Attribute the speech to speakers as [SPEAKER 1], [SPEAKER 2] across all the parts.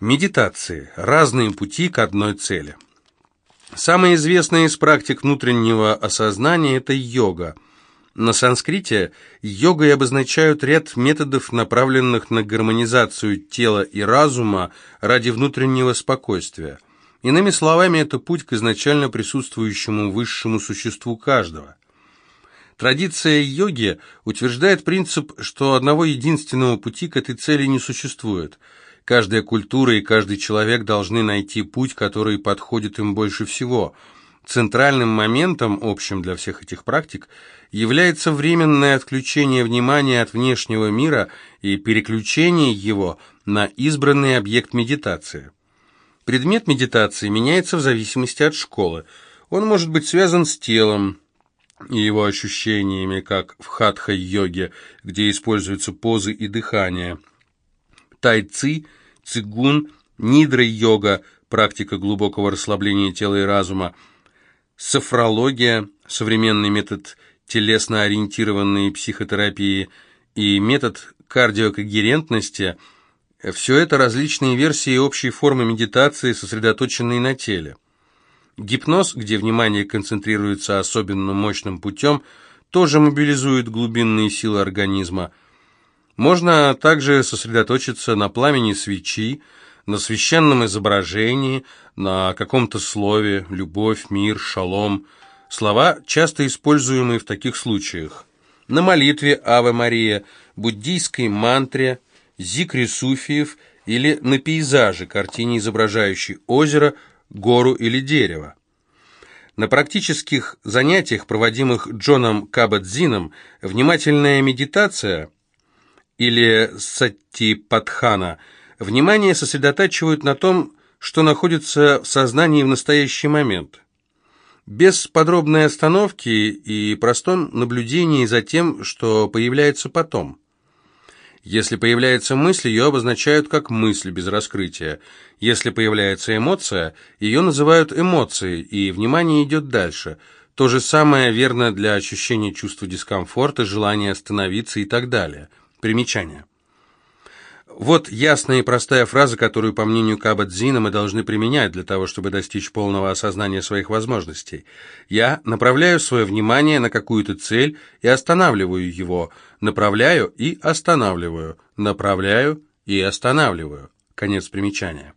[SPEAKER 1] Медитации. Разные пути к одной цели. Самая известная из практик внутреннего осознания – это йога. На санскрите йогой обозначают ряд методов, направленных на гармонизацию тела и разума ради внутреннего спокойствия. Иными словами, это путь к изначально присутствующему высшему существу каждого. Традиция йоги утверждает принцип, что одного единственного пути к этой цели не существует – Каждая культура и каждый человек должны найти путь, который подходит им больше всего. Центральным моментом, общим для всех этих практик, является временное отключение внимания от внешнего мира и переключение его на избранный объект медитации. Предмет медитации меняется в зависимости от школы. Он может быть связан с телом и его ощущениями, как в хатха-йоге, где используются позы и дыхание. Тайци – цигун, нидра-йога, практика глубокого расслабления тела и разума, софрология, современный метод телесно-ориентированной психотерапии и метод кардиокогерентности – все это различные версии общей формы медитации, сосредоточенные на теле. Гипноз, где внимание концентрируется особенно мощным путем, тоже мобилизует глубинные силы организма – можно также сосредоточиться на пламени свечи, на священном изображении, на каком-то слове «любовь», «мир», «шалом». Слова, часто используемые в таких случаях. На молитве «Аве Мария», буддийской мантре, зикре суфиев или на пейзаже, картине, изображающей озеро, гору или дерево. На практических занятиях, проводимых Джоном Кабадзином, внимательная медитация – или саттипатхана, внимание сосредотачивают на том, что находится в сознании в настоящий момент. Без подробной остановки и простом наблюдении за тем, что появляется потом. Если появляется мысль, ее обозначают как мысль без раскрытия. Если появляется эмоция, ее называют эмоцией, и внимание идет дальше. То же самое верно для ощущения чувства дискомфорта, желания остановиться и так далее – Примечание. Вот ясная и простая фраза, которую, по мнению Кабадзина, мы должны применять для того, чтобы достичь полного осознания своих возможностей. Я направляю свое внимание на какую-то цель и останавливаю его, направляю и останавливаю, направляю и останавливаю. Конец примечания.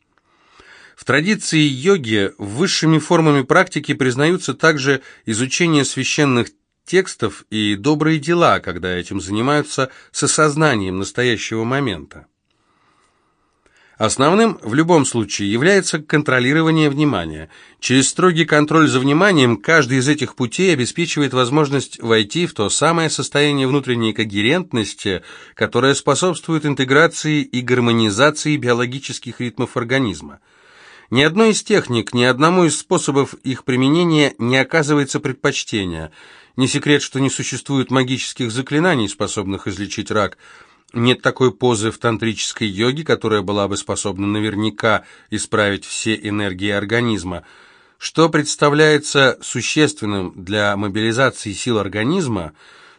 [SPEAKER 1] В традиции йоги высшими формами практики признаются также изучение священных текстов и добрые дела, когда этим занимаются с осознанием настоящего момента. Основным в любом случае является контролирование внимания. Через строгий контроль за вниманием каждый из этих путей обеспечивает возможность войти в то самое состояние внутренней когерентности, которое способствует интеграции и гармонизации биологических ритмов организма. Ни одной из техник, ни одному из способов их применения не оказывается предпочтения – не секрет, что не существует магических заклинаний, способных излечить рак. Нет такой позы в тантрической йоге, которая была бы способна наверняка исправить все энергии организма. Что представляется существенным для мобилизации сил организма,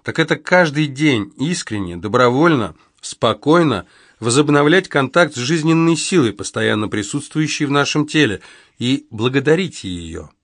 [SPEAKER 1] так это каждый день искренне, добровольно, спокойно возобновлять контакт с жизненной силой, постоянно присутствующей в нашем теле, и благодарить ее.